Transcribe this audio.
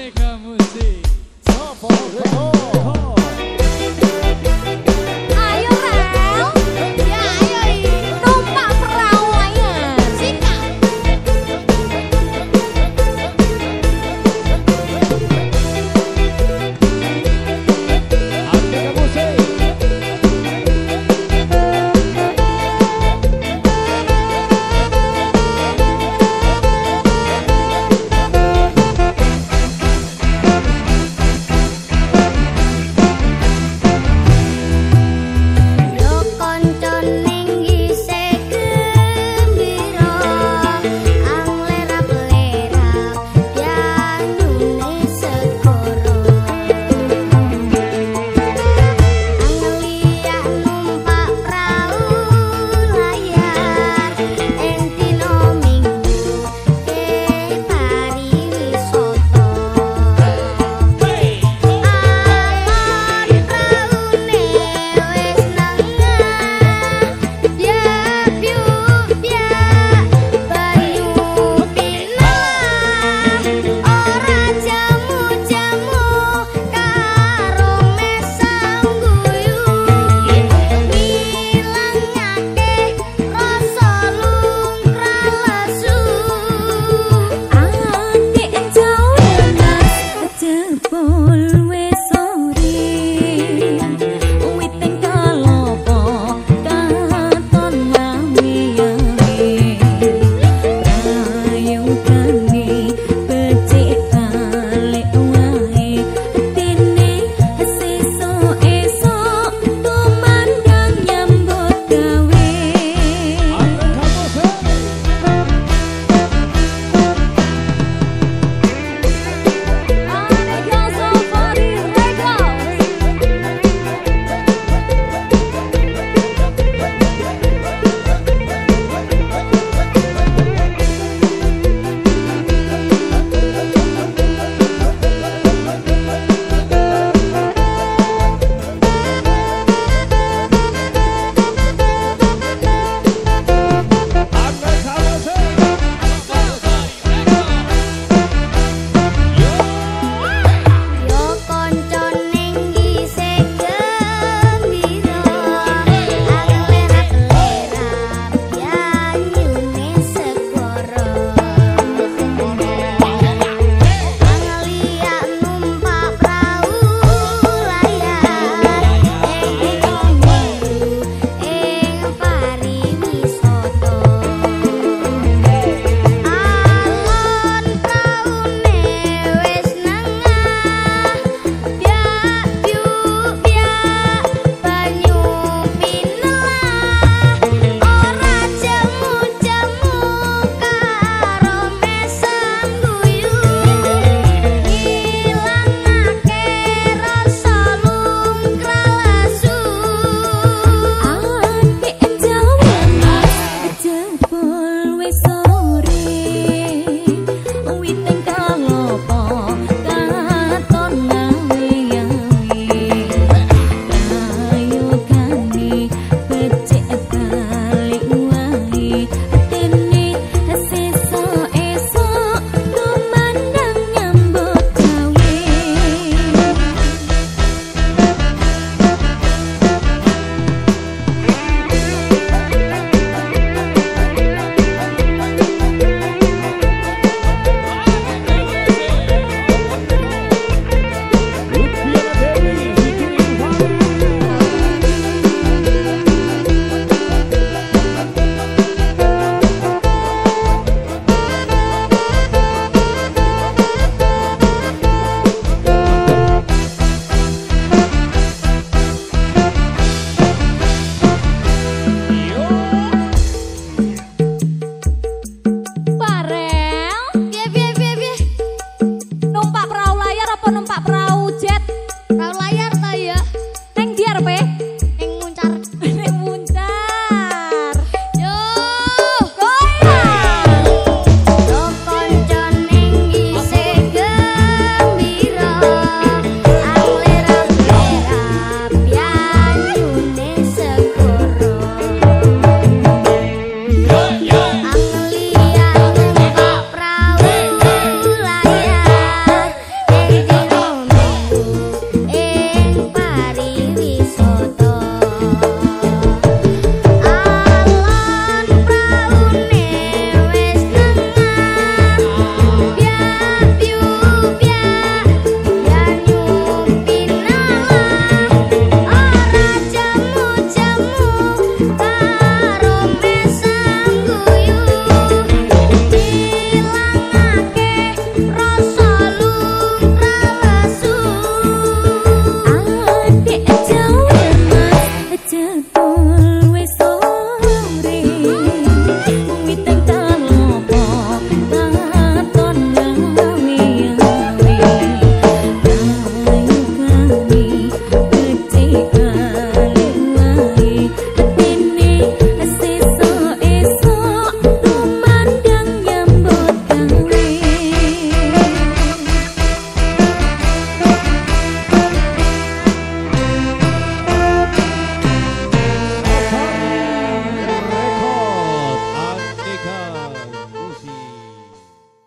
Monica Music. Só para